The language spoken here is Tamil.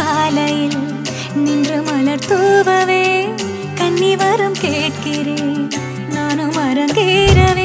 காலையில் நின்று மலர் தூவவே கன்னி வரம் கேட்கிறேன். நானும் அரங்கேறவே.